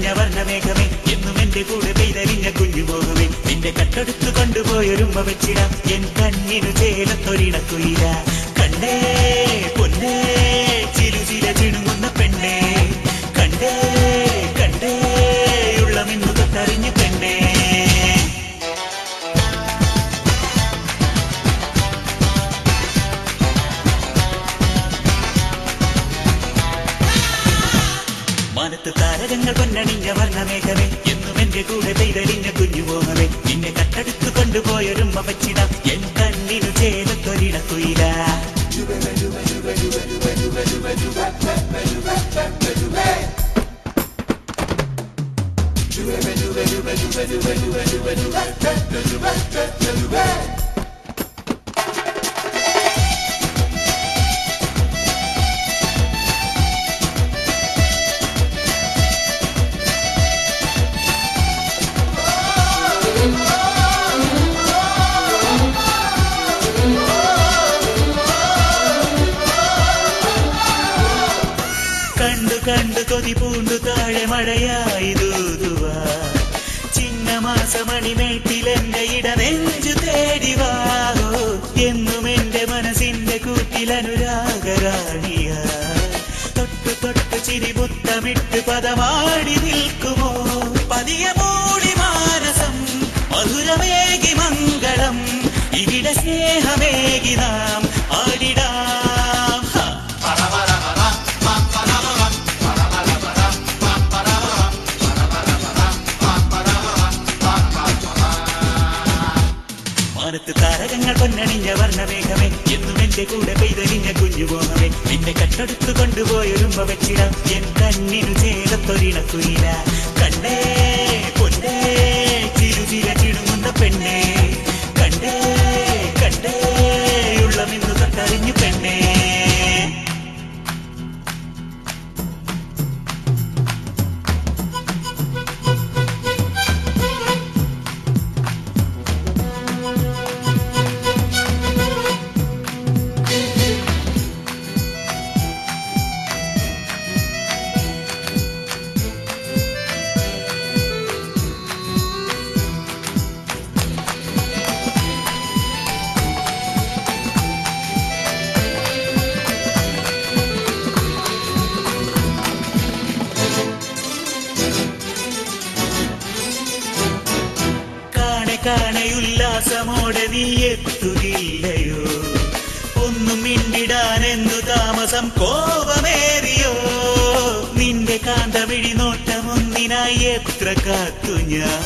നിറഞ്ഞ വർണമേഘമേ. എന്നും എന്റെ കൂടെ പെയ്തരിഞ്ഞ കുഞ്ഞുമോഹമേ നിന്റെ കട്ടെടുത്തു കൊണ്ടുപോയൊരുമ്മ വെച്ചിടാം. എൻ കണ്ണിനു ചേലത്തൊരിടക്കുയില കണ്ടേ മാനത്ത് താരകങ്ങൾ പൊന്നണിഞ്ഞ വർണമേഘമേ. എന്നും എന്റെ കൂടെ പെയ്തലിഞ്ഞ കുഞ്ഞുമോഹമേ. നിന്നെ കട്ടെടുത്തു കൊണ്ടുപോയൊരുമ്മ വച്ചിടാം എൻ കണ്ണിനു ചേലത്തൊരിടക്കുയില കണ്ടു കണ്ടു കൊതി പൂണ്ടു താഴെ മഴയായി ദൂതുവാ. ചിങ്ങമാസമണിമേട്ടിലെന്റെ ഇടനെഞ്ചു തേടിവാഹോ എന്നും എന്റെ മനസ്സിന്റെ കൂട്ടിലനുരാഗരാണിയ തൊട്ടു തൊട്ടു ചിരി മുത്തമിട്ട് പദമാടി നിൽക്കുമോ? പതിയ മൂടി മാനസം മധുരമേകി മംഗളം ഇവിടെ സ്നേഹമേകി പൊന്നണിഞ്ഞ വർണമേഘമേ. എന്നും എന്റെ കൂടെ പെയ്തലിഞ്ഞ കുഞ്ഞുപോകമേ നിന്നെ കട്ടെടുത്തു കൊണ്ടുപോയൊരുമ്പ വെച്ചിടാം. എൻ കണ്ണിനു ചേരത്തൊരിണക്കുയില കണ്ടേ പൊന്നേ ചിരു ചില ചിടുങ്ങുന്ന പെണ്ണേ. കണ്ടേ കണ്ടേ ഉള്ളമിന്നു തട്ടറിഞ്ഞു പെണ്ണേ. ഉല്ലാസമോടെ നീ എത്തുകയില്ലയോ? ഒന്നും മിണ്ടിടാൻ എന്തു താമസം കോപമേറിയോ? നിന്റെ കാന്തമിഴി നോട്ടമൊന്നിനായി എത്ര കാത്തു ഞാൻ?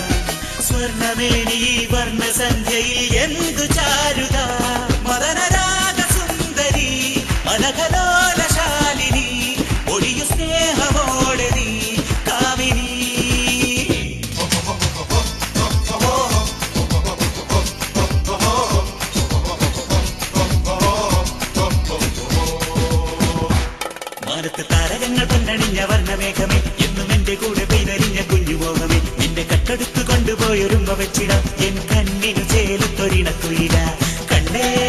സ്വർണമേണി ഈ വർണസന്ധ്യയിൽ എന്തു ചാരുക മാനത്ത് താരകങ്ങൾ പൊന്നണിഞ്ഞ വർണമേഘമേ. എന്നും എന്റെ കൂടെ പെയ്തരിഞ്ഞ കുഞ്ഞുമോഹമേ. നിന്റെ കട്ടെടുത്തു കൊണ്ടുപോയൊരുമ്പ വെച്ചിടാം എൻ കണ്ണിനു ചേലത്തൊരിണക്കുയില. കണ്ടേ